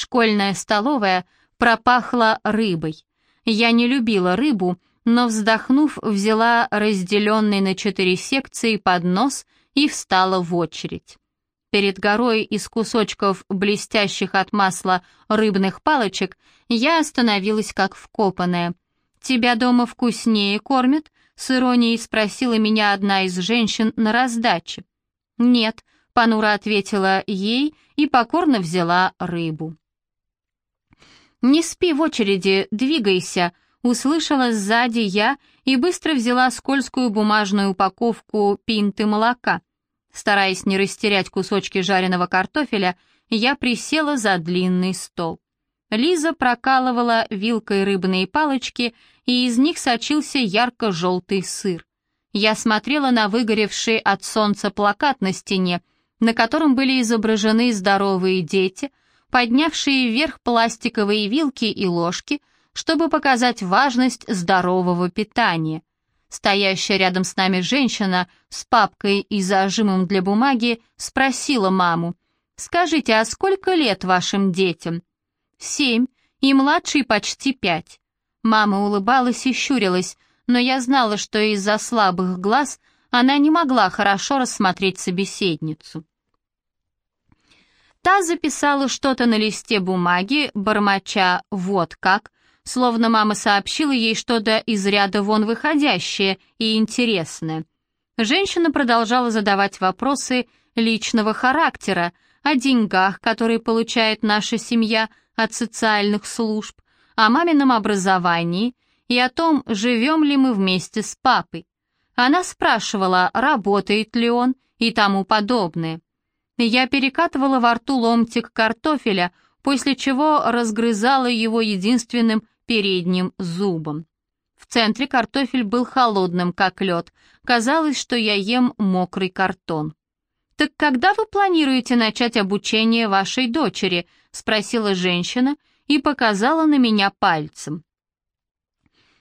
Школьная столовая пропахла рыбой. Я не любила рыбу, но, вздохнув, взяла разделенный на четыре секции поднос и встала в очередь. Перед горой из кусочков блестящих от масла рыбных палочек я остановилась как вкопанная. «Тебя дома вкуснее кормят?» — с иронией спросила меня одна из женщин на раздаче. «Нет», — понуро ответила ей и покорно взяла рыбу. «Не спи в очереди, двигайся», — услышала сзади я и быстро взяла скользкую бумажную упаковку пинты молока. Стараясь не растерять кусочки жареного картофеля, я присела за длинный стол. Лиза прокалывала вилкой рыбные палочки, и из них сочился ярко-желтый сыр. Я смотрела на выгоревший от солнца плакат на стене, на котором были изображены здоровые дети, поднявшие вверх пластиковые вилки и ложки, чтобы показать важность здорового питания. Стоящая рядом с нами женщина с папкой и зажимом для бумаги спросила маму, «Скажите, а сколько лет вашим детям?» «Семь, и младший почти пять». Мама улыбалась и щурилась, но я знала, что из-за слабых глаз она не могла хорошо рассмотреть собеседницу. Та записала что-то на листе бумаги, бормоча «вот как», словно мама сообщила ей что-то из ряда вон выходящее и интересное. Женщина продолжала задавать вопросы личного характера, о деньгах, которые получает наша семья от социальных служб, о мамином образовании и о том, живем ли мы вместе с папой. Она спрашивала, работает ли он и тому подобное. Я перекатывала во рту ломтик картофеля, после чего разгрызала его единственным передним зубом. В центре картофель был холодным, как лед. Казалось, что я ем мокрый картон. «Так когда вы планируете начать обучение вашей дочери?» — спросила женщина и показала на меня пальцем.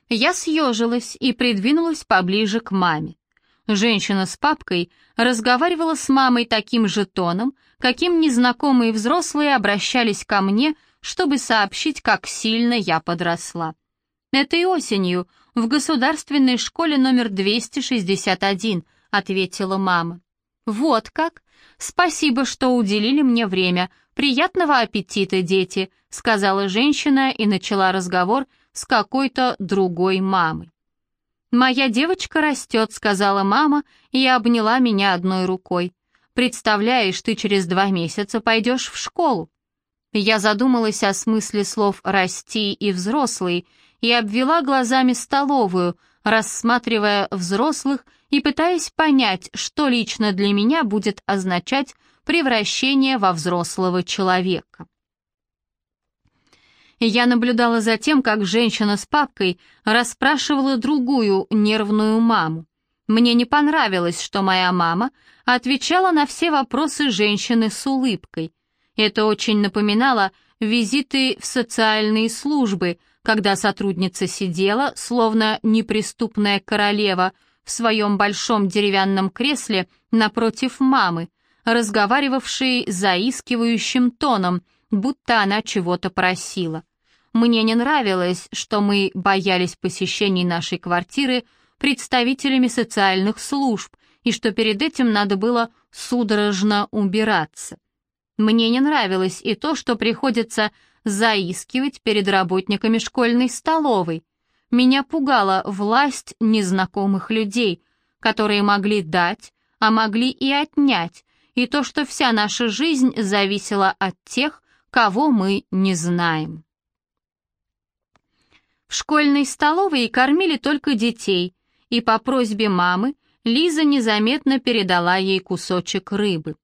Я съежилась и придвинулась поближе к маме. Женщина с папкой разговаривала с мамой таким же тоном, каким незнакомые взрослые обращались ко мне чтобы сообщить, как сильно я подросла. «Этой осенью в государственной школе номер 261», — ответила мама. «Вот как? Спасибо, что уделили мне время. Приятного аппетита, дети», — сказала женщина и начала разговор с какой-то другой мамой. «Моя девочка растет», — сказала мама и обняла меня одной рукой. «Представляешь, ты через два месяца пойдешь в школу. Я задумалась о смысле слов «расти» и «взрослый» и обвела глазами столовую, рассматривая взрослых и пытаясь понять, что лично для меня будет означать превращение во взрослого человека. Я наблюдала за тем, как женщина с папкой расспрашивала другую нервную маму. Мне не понравилось, что моя мама отвечала на все вопросы женщины с улыбкой. Это очень напоминало визиты в социальные службы, когда сотрудница сидела, словно неприступная королева, в своем большом деревянном кресле напротив мамы, разговаривавшей заискивающим тоном, будто она чего-то просила. Мне не нравилось, что мы боялись посещений нашей квартиры представителями социальных служб и что перед этим надо было судорожно убираться. Мне не нравилось и то, что приходится заискивать перед работниками школьной столовой. Меня пугала власть незнакомых людей, которые могли дать, а могли и отнять, и то, что вся наша жизнь зависела от тех, кого мы не знаем. В школьной столовой кормили только детей, и по просьбе мамы Лиза незаметно передала ей кусочек рыбы.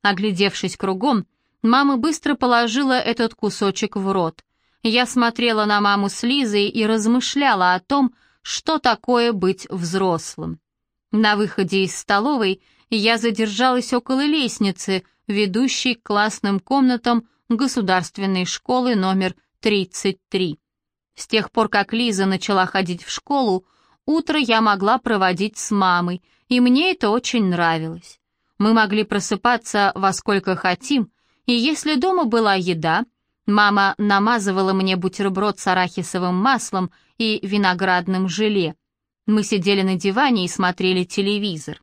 Оглядевшись кругом, мама быстро положила этот кусочек в рот. Я смотрела на маму с Лизой и размышляла о том, что такое быть взрослым. На выходе из столовой я задержалась около лестницы, ведущей к классным комнатам государственной школы номер 33. С тех пор, как Лиза начала ходить в школу, утро я могла проводить с мамой, и мне это очень нравилось. Мы могли просыпаться во сколько хотим, и если дома была еда, Мама намазывала мне бутерброд с арахисовым маслом и виноградным желе. Мы сидели на диване и смотрели телевизор.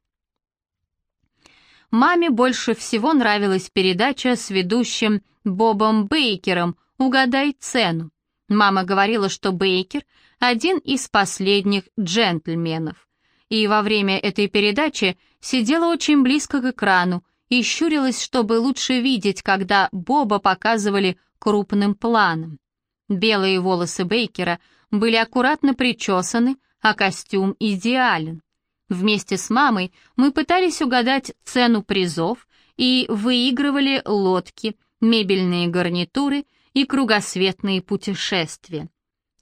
Маме больше всего нравилась передача с ведущим Бобом Бейкером «Угадай цену». Мама говорила, что Бейкер — один из последних джентльменов. И во время этой передачи сидела очень близко к экрану и щурилась, чтобы лучше видеть, когда Боба показывали крупным планом. Белые волосы Бейкера были аккуратно причесаны, а костюм идеален. Вместе с мамой мы пытались угадать цену призов и выигрывали лодки, мебельные гарнитуры и кругосветные путешествия.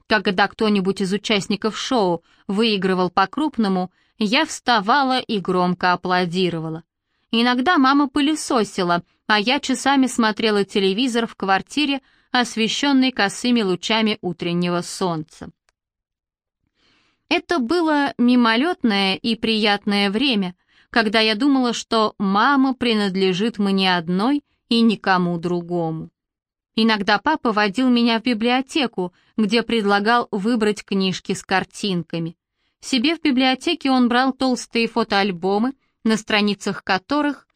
Когда кто-нибудь из участников шоу выигрывал по-крупному, я вставала и громко аплодировала. Иногда мама пылесосила, а я часами смотрела телевизор в квартире, освещенной косыми лучами утреннего солнца. Это было мимолетное и приятное время, когда я думала, что мама принадлежит мне одной и никому другому. Иногда папа водил меня в библиотеку, где предлагал выбрать книжки с картинками. Себе в библиотеке он брал толстые фотоальбомы, на страницах которых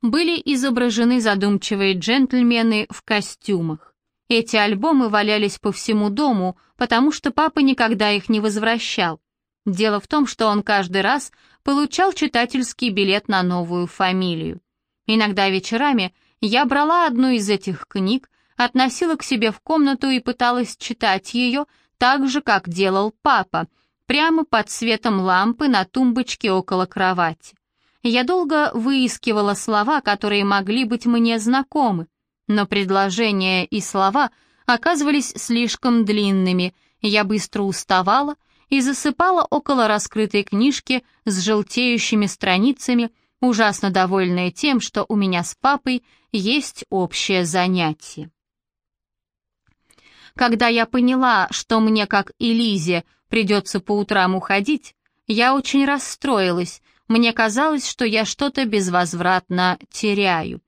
были изображены задумчивые джентльмены в костюмах. Эти альбомы валялись по всему дому, потому что папа никогда их не возвращал. Дело в том, что он каждый раз получал читательский билет на новую фамилию. Иногда вечерами я брала одну из этих книг, относила к себе в комнату и пыталась читать ее так же, как делал папа, прямо под светом лампы на тумбочке около кровати. Я долго выискивала слова, которые могли быть мне знакомы, но предложения и слова оказывались слишком длинными, я быстро уставала и засыпала около раскрытой книжки с желтеющими страницами, ужасно довольная тем, что у меня с папой есть общее занятие. Когда я поняла, что мне, как и Лизе, придется по утрам уходить, я очень расстроилась, мне казалось, что я что-то безвозвратно теряю.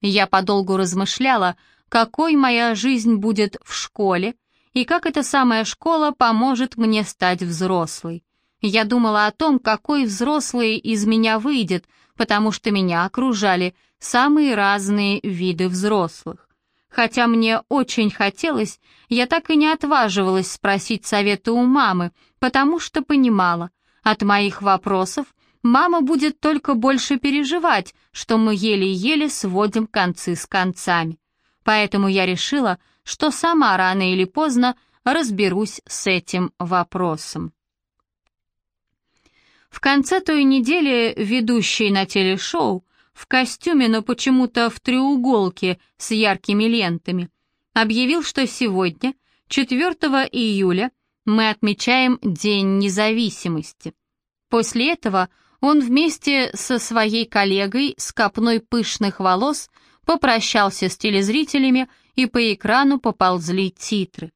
Я подолгу размышляла, какой моя жизнь будет в школе, и как эта самая школа поможет мне стать взрослой. Я думала о том, какой взрослый из меня выйдет, потому что меня окружали самые разные виды взрослых. Хотя мне очень хотелось, я так и не отваживалась спросить совета у мамы, потому что понимала, от моих вопросов мама будет только больше переживать, что мы еле-еле сводим концы с концами. Поэтому я решила, что сама рано или поздно разберусь с этим вопросом. В конце той недели ведущий на телешоу в костюме, но почему-то в треуголке с яркими лентами, объявил, что сегодня, 4 июля, мы отмечаем День независимости. После этого он вместе со своей коллегой с копной пышных волос попрощался с телезрителями, и по экрану поползли титры.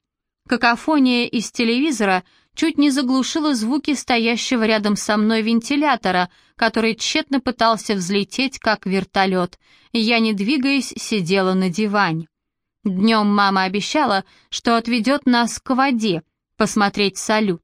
Какофония из телевизора чуть не заглушила звуки стоящего рядом со мной вентилятора, который тщетно пытался взлететь, как вертолет, я, не двигаясь, сидела на диване. Днем мама обещала, что отведет нас к воде, посмотреть салют.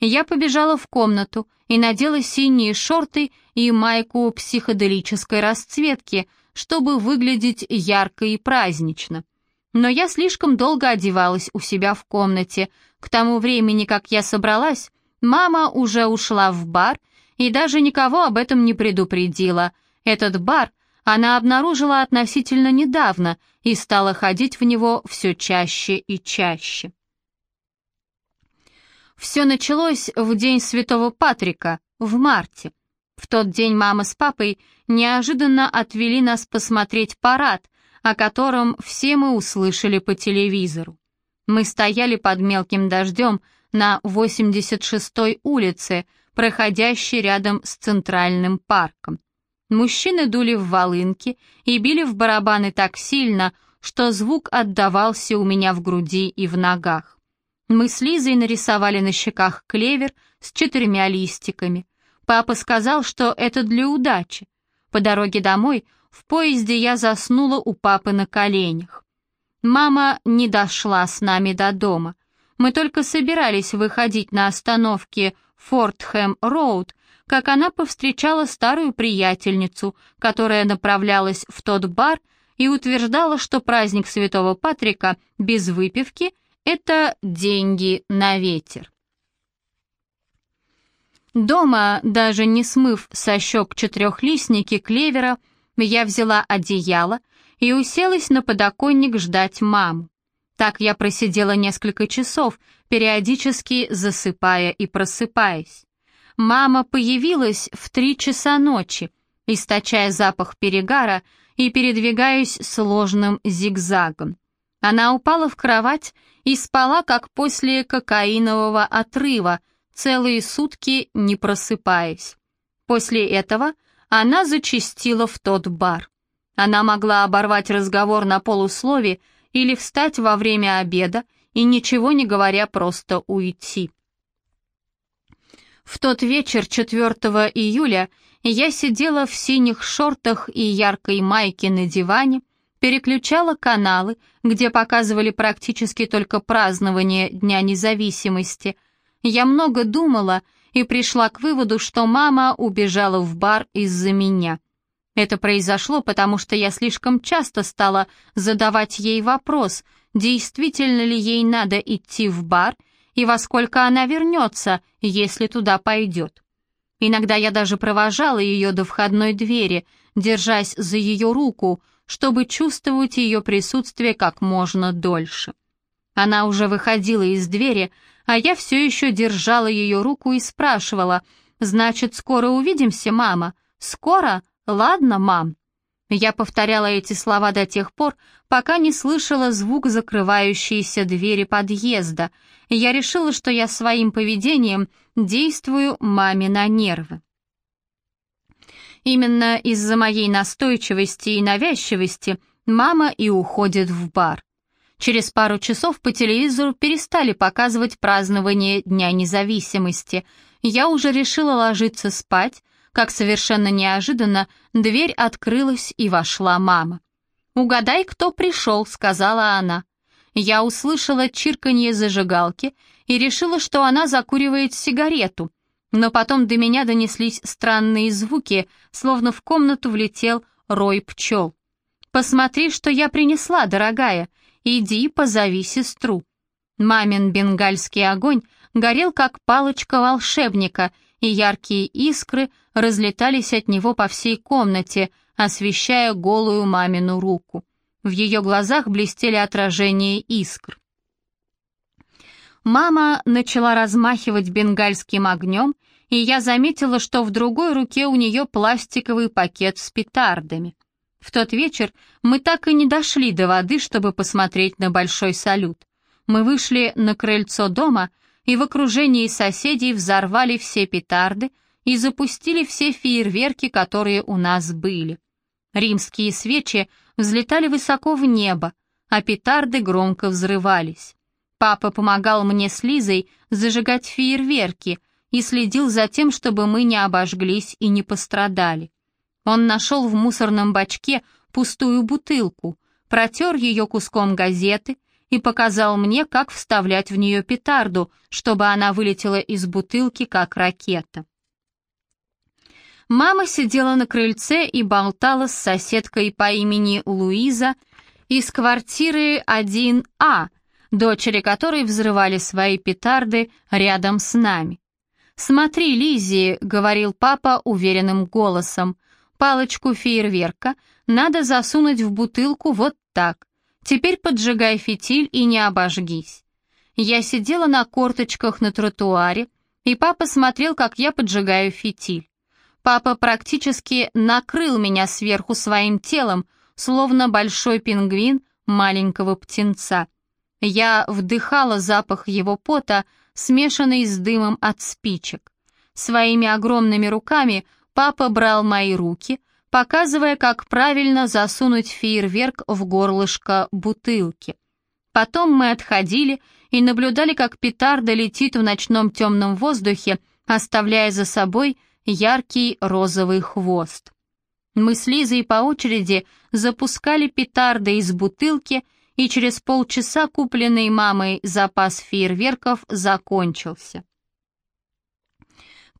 Я побежала в комнату и надела синие шорты и майку психоделической расцветки, чтобы выглядеть ярко и празднично. Но я слишком долго одевалась у себя в комнате. К тому времени, как я собралась, мама уже ушла в бар и даже никого об этом не предупредила. Этот бар она обнаружила относительно недавно и стала ходить в него все чаще и чаще. Все началось в день Святого Патрика, в марте. В тот день мама с папой неожиданно отвели нас посмотреть парад, о котором все мы услышали по телевизору. Мы стояли под мелким дождем на 86-й улице, проходящей рядом с Центральным парком. Мужчины дули в волынки и били в барабаны так сильно, что звук отдавался у меня в груди и в ногах. Мы с Лизой нарисовали на щеках клевер с четырьмя листиками. Папа сказал, что это для удачи. По дороге домой в поезде я заснула у папы на коленях. Мама не дошла с нами до дома. Мы только собирались выходить на остановке Фортхэм-Роуд, как она повстречала старую приятельницу, которая направлялась в тот бар и утверждала, что праздник Святого Патрика без выпивки — это деньги на ветер. Дома, даже не смыв со щек четырехлистники клевера, я взяла одеяло и уселась на подоконник ждать маму. Так я просидела несколько часов, периодически засыпая и просыпаясь. Мама появилась в три часа ночи, источая запах перегара и передвигаясь сложным зигзагом. Она упала в кровать и спала, как после кокаинового отрыва, целые сутки не просыпаясь. После этого она зачастила в тот бар. Она могла оборвать разговор на полуслове или встать во время обеда и, ничего не говоря, просто уйти. В тот вечер 4 июля я сидела в синих шортах и яркой майке на диване, переключала каналы, где показывали практически только празднование Дня независимости. Я много думала и пришла к выводу, что мама убежала в бар из-за меня. Это произошло, потому что я слишком часто стала задавать ей вопрос, действительно ли ей надо идти в бар — и во сколько она вернется, если туда пойдет. Иногда я даже провожала ее до входной двери, держась за ее руку, чтобы чувствовать ее присутствие как можно дольше. Она уже выходила из двери, а я все еще держала ее руку и спрашивала, «Значит, скоро увидимся, мама? Скоро? Ладно, мам?» Я повторяла эти слова до тех пор, пока не слышала звук закрывающейся двери подъезда, я решила, что я своим поведением действую маме на нервы. Именно из-за моей настойчивости и навязчивости мама и уходит в бар. Через пару часов по телевизору перестали показывать празднование Дня независимости. Я уже решила ложиться спать, как совершенно неожиданно дверь открылась и вошла мама. «Угадай, кто пришел», — сказала она. Я услышала чирканье зажигалки и решила, что она закуривает сигарету, но потом до меня донеслись странные звуки, словно в комнату влетел рой пчел. «Посмотри, что я принесла, дорогая, иди позови сестру». Мамин бенгальский огонь горел, как палочка волшебника — и яркие искры разлетались от него по всей комнате, освещая голую мамину руку. В ее глазах блестели отражения искр. Мама начала размахивать бенгальским огнем, и я заметила, что в другой руке у нее пластиковый пакет с петардами. В тот вечер мы так и не дошли до воды, чтобы посмотреть на большой салют. Мы вышли на крыльцо дома и в окружении соседей взорвали все петарды и запустили все фейерверки, которые у нас были. Римские свечи взлетали высоко в небо, а петарды громко взрывались. Папа помогал мне с Лизой зажигать фейерверки и следил за тем, чтобы мы не обожглись и не пострадали. Он нашел в мусорном бачке пустую бутылку, протер ее куском газеты и показал мне, как вставлять в нее петарду, чтобы она вылетела из бутылки, как ракета. Мама сидела на крыльце и болтала с соседкой по имени Луиза из квартиры 1А, дочери которой взрывали свои петарды рядом с нами. «Смотри, Лиззи», — говорил папа уверенным голосом, — «палочку фейерверка надо засунуть в бутылку вот так. Теперь поджигай фитиль и не обожгись. Я сидела на корточках на тротуаре, и папа смотрел, как я поджигаю фитиль. Папа практически накрыл меня сверху своим телом, словно большой пингвин маленького птенца. Я вдыхала запах его пота, смешанный с дымом от спичек. Своими огромными руками папа брал мои руки, показывая, как правильно засунуть фейерверк в горлышко бутылки. Потом мы отходили и наблюдали, как петарда летит в ночном темном воздухе, оставляя за собой яркий розовый хвост. Мы с Лизой по очереди запускали петарды из бутылки, и через полчаса купленный мамой запас фейерверков закончился.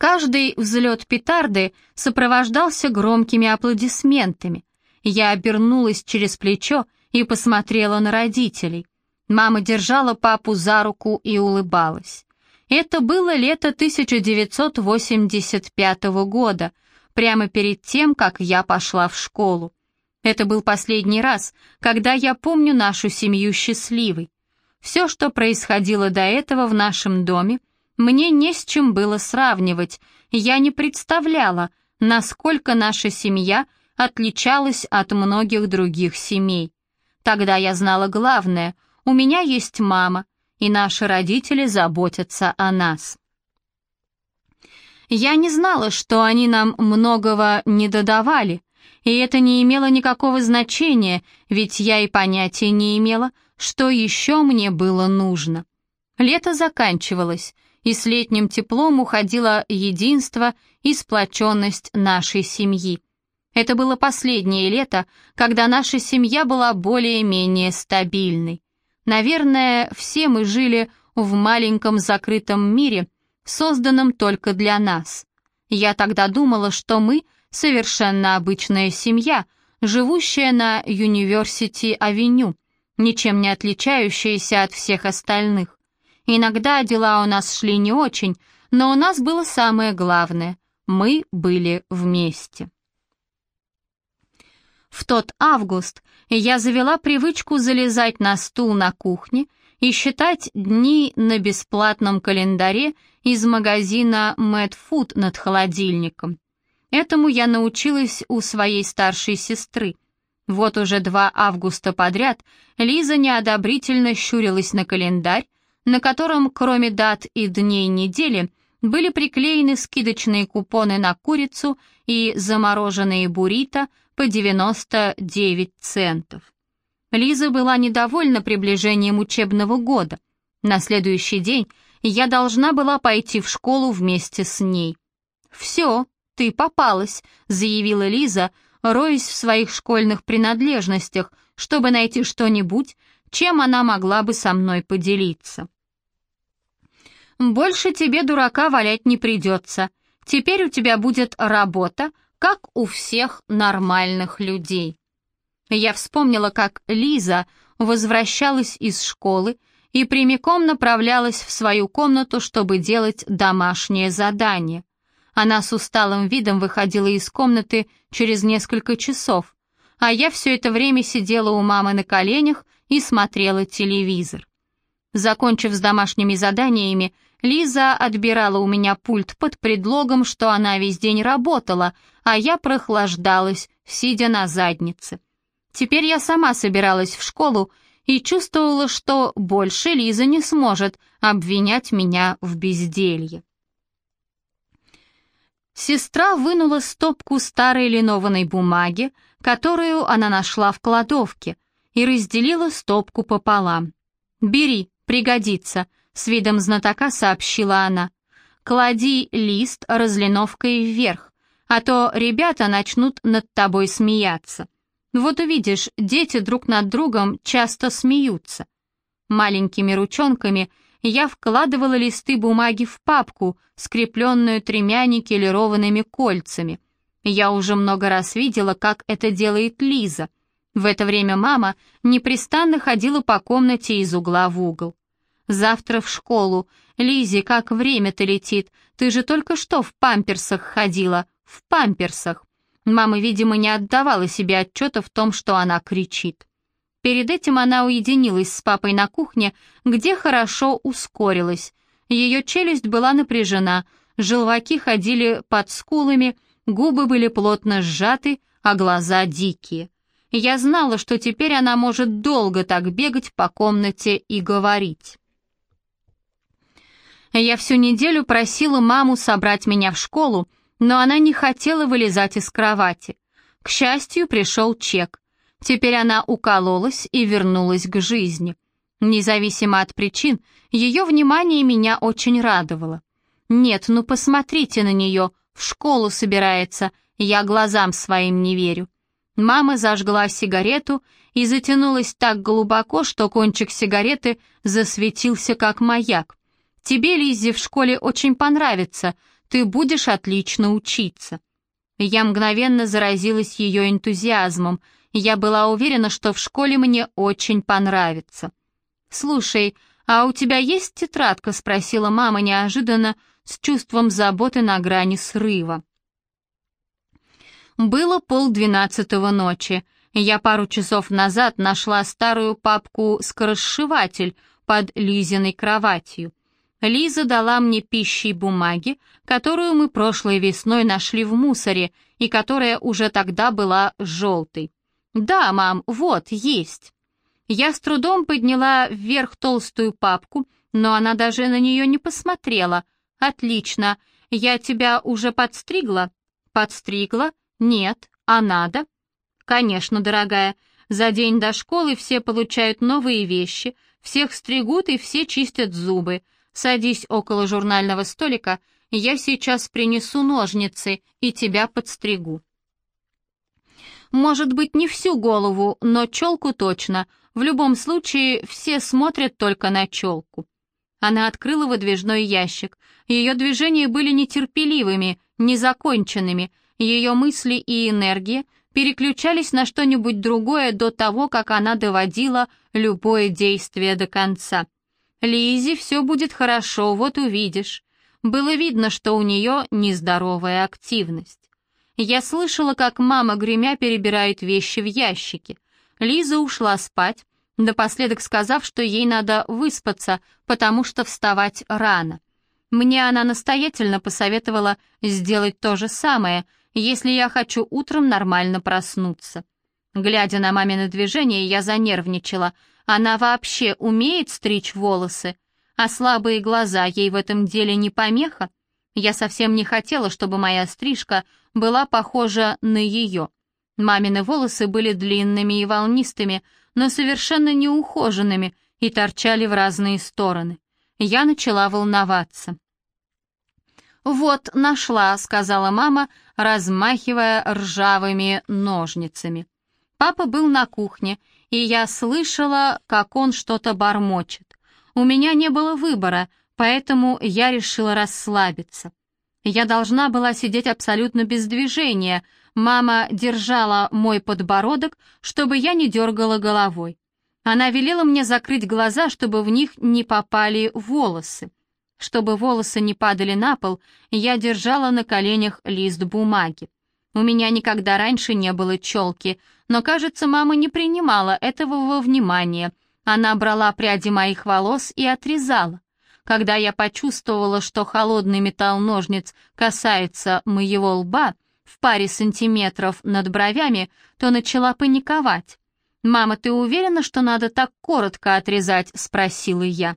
Каждый взлет петарды сопровождался громкими аплодисментами. Я обернулась через плечо и посмотрела на родителей. Мама держала папу за руку и улыбалась. Это было лето 1985 года, прямо перед тем, как я пошла в школу. Это был последний раз, когда я помню нашу семью счастливой. Все, что происходило до этого в нашем доме, мне не с чем было сравнивать. Я не представляла, насколько наша семья отличалась от многих других семей. Тогда я знала главное — у меня есть мама, и наши родители заботятся о нас. Я не знала, что они нам многого не додавали, и это не имело никакого значения, ведь я и понятия не имела, что еще мне было нужно. Лето заканчивалось, и с летним теплом уходило единство и сплоченность нашей семьи. Это было последнее лето, когда наша семья была более-менее стабильной. Наверное, все мы жили в маленьком закрытом мире, созданном только для нас. Я тогда думала, что мы совершенно обычная семья, живущая на Юниверсити-авеню, ничем не отличающаяся от всех остальных. Иногда дела у нас шли не очень, но у нас было самое главное — мы были вместе. В тот август я завела привычку залезать на стул на кухне и считать дни на бесплатном календаре из магазина Mad Food над холодильником. Этому я научилась у своей старшей сестры. Вот уже два августа подряд Лиза неодобрительно щурилась на календарь, на котором, кроме дат и дней недели, были приклеены скидочные купоны на курицу и замороженные буррито по 99 центов. Лиза была недовольна приближением учебного года. На следующий день я должна была пойти в школу вместе с ней. «Все, ты попалась», — заявила Лиза, роясь в своих школьных принадлежностях, чтобы найти что-нибудь, чем она могла бы со мной поделиться. «Больше тебе, дурака, валять не придется. Теперь у тебя будет работа, как у всех нормальных людей. Я вспомнила, как Лиза возвращалась из школы и прямиком направлялась в свою комнату, чтобы делать домашнее задание. Она с усталым видом выходила из комнаты через несколько часов, а я все это время сидела у мамы на коленях и смотрела телевизор. Закончив с домашними заданиями, Лиза отбирала у меня пульт под предлогом, что она весь день работала, а я прохлаждалась, сидя на заднице. Теперь я сама собиралась в школу и чувствовала, что больше Лиза не сможет обвинять меня в безделье. Сестра вынула стопку старой линованной бумаги, которую она нашла в кладовке, и разделила стопку пополам. «Бери, пригодится», — с видом знатока сообщила она. «Клади лист разлиновкой вверх, а то ребята начнут над тобой смеяться. Вот увидишь, дети друг над другом часто смеются». Маленькими ручонками я вкладывала листы бумаги в папку, скрепленную тремя никелированными кольцами. Я уже много раз видела, как это делает Лиза. В это время мама непрестанно ходила по комнате из угла в угол. Завтра в школу. Лизи, как время-то летит. Ты же только что в памперсах ходила. В памперсах. Мама, видимо, не отдавала себе отчета в том, что она кричит. Перед этим она уединилась с папой на кухне, где хорошо ускорилась. Ее челюсть была напряжена, желваки ходили под скулами, губы были плотно сжаты, а глаза дикие. Я знала, что теперь она может долго так бегать по комнате и говорить. Я всю неделю просила маму собрать меня в школу, но она не хотела вылезать из кровати. К счастью, пришел чек. Теперь она укололась и вернулась к жизни. Независимо от причин, ее внимание меня очень радовало. «Нет, ну посмотрите на нее, в школу собирается, я глазам своим не верю». Мама зажгла сигарету и затянулась так глубоко, что кончик сигареты засветился как маяк. «Тебе, Лиззи, в школе очень понравится, ты будешь отлично учиться». Я мгновенно заразилась ее энтузиазмом. Я была уверена, что в школе мне очень понравится. «Слушай, а у тебя есть тетрадка?» — спросила мама неожиданно, с чувством заботы на грани срыва. Было полдвенадцатого ночи. Я пару часов назад нашла старую папку-скоросшиватель под Лизиной кроватью. Лиза дала мне пищей бумаги, которую мы прошлой весной нашли в мусоре и которая уже тогда была желтой. «Да, мам, вот, есть». Я с трудом подняла вверх толстую папку, но она даже на нее не посмотрела. «Отлично. Я тебя уже подстригла?» «Подстригла? Нет. А надо?» «Конечно, дорогая. За день до школы все получают новые вещи, всех стригут и все чистят зубы. Садись около журнального столика, я сейчас принесу ножницы и тебя подстригу. Может быть, не всю голову, но челку точно. В любом случае, все смотрят только на челку. Она открыла выдвижной ящик. Ее движения были нетерпеливыми, незаконченными. Ее мысли и энергия переключались на что-нибудь другое до того, как она доводила любое действие до конца. Лизи, все будет хорошо, вот увидишь. Было видно, что у нее нездоровая активность. Я слышала, как мама, гремя, перебирает вещи в ящике. Лиза ушла спать, напоследок сказав, что ей надо выспаться, потому что вставать рано. Мне она настоятельно посоветовала сделать то же самое, если я хочу утром нормально проснуться. Глядя на мамины движения, я занервничала — она вообще умеет стричь волосы? А слабые глаза ей в этом деле не помеха? Я совсем не хотела, чтобы моя стрижка была похожа на ее. Мамины волосы были длинными и волнистыми, но совершенно неухоженными и торчали в разные стороны. Я начала волноваться. «Вот, нашла», — сказала мама, размахивая ржавыми ножницами. Папа был на кухне, и я слышала, как он что-то бормочет. У меня не было выбора, поэтому я решила расслабиться. Я должна была сидеть абсолютно без движения. Мама держала мой подбородок, чтобы я не дергала головой. Она велела мне закрыть глаза, чтобы в них не попали волосы. Чтобы волосы не падали на пол, я держала на коленях лист бумаги. У меня никогда раньше не было челки, но, кажется, мама не принимала этого во внимание. Она брала пряди моих волос и отрезала. Когда я почувствовала, что холодный металл ножниц касается моего лба в паре сантиметров над бровями, то начала паниковать. «Мама, ты уверена, что надо так коротко отрезать?» — спросила я.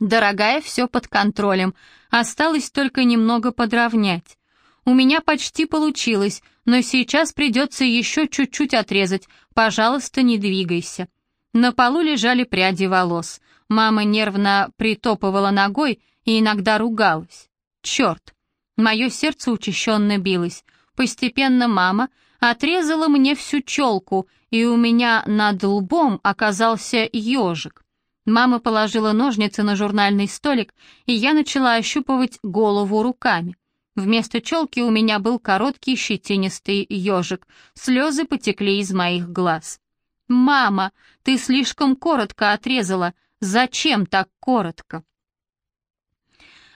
«Дорогая, все под контролем. Осталось только немного подровнять. У меня почти получилось, но сейчас придется еще чуть-чуть отрезать. Пожалуйста, не двигайся». На полу лежали пряди волос. Мама нервно притопывала ногой и иногда ругалась. «Черт!» Мое сердце учащенно билось. Постепенно мама отрезала мне всю челку, и у меня над лбом оказался ежик. Мама положила ножницы на журнальный столик, и я начала ощупывать голову руками. Вместо челки у меня был короткий щетинистый ежик. Слезы потекли из моих глаз. «Мама, ты слишком коротко отрезала. Зачем так коротко?»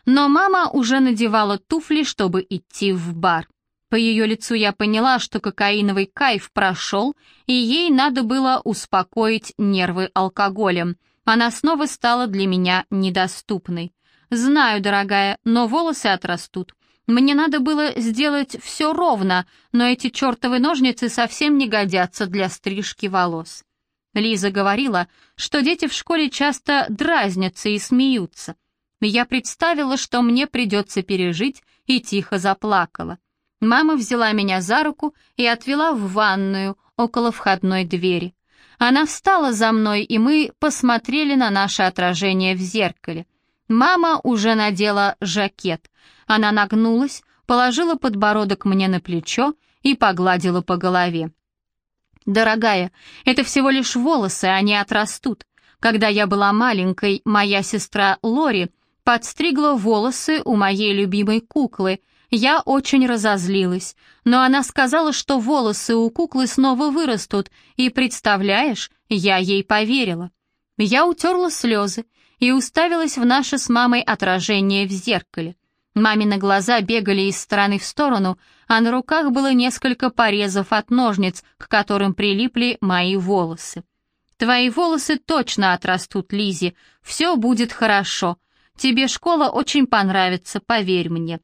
Но мама уже надевала туфли, чтобы идти в бар. По ее лицу я поняла, что кокаиновый кайф прошел, и ей надо было успокоить нервы алкоголем. Она снова стала для меня недоступной. «Знаю, дорогая, но волосы отрастут. Мне надо было сделать все ровно, но эти чертовы ножницы совсем не годятся для стрижки волос. Лиза говорила, что дети в школе часто дразнятся и смеются. Я представила, что мне придется пережить, и тихо заплакала. Мама взяла меня за руку и отвела в ванную около входной двери. Она встала за мной, и мы посмотрели на наше отражение в зеркале. Мама уже надела жакет. Она нагнулась, положила подбородок мне на плечо и погладила по голове. «Дорогая, это всего лишь волосы, они отрастут. Когда я была маленькой, моя сестра Лори подстригла волосы у моей любимой куклы. Я очень разозлилась, но она сказала, что волосы у куклы снова вырастут, и, представляешь, я ей поверила. Я утерла слезы и уставилась в наше с мамой отражение в зеркале. Мамины глаза бегали из стороны в сторону, а на руках было несколько порезов от ножниц, к которым прилипли мои волосы. «Твои волосы точно отрастут, Лизи. Все будет хорошо. Тебе школа очень понравится, поверь мне».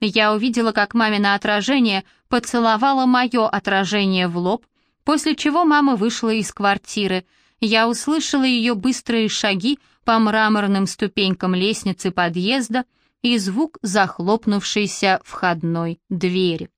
Я увидела, как мамино отражение поцеловало мое отражение в лоб, после чего мама вышла из квартиры. Я услышала ее быстрые шаги по мраморным ступенькам лестницы подъезда, и звук захлопнувшейся входной двери.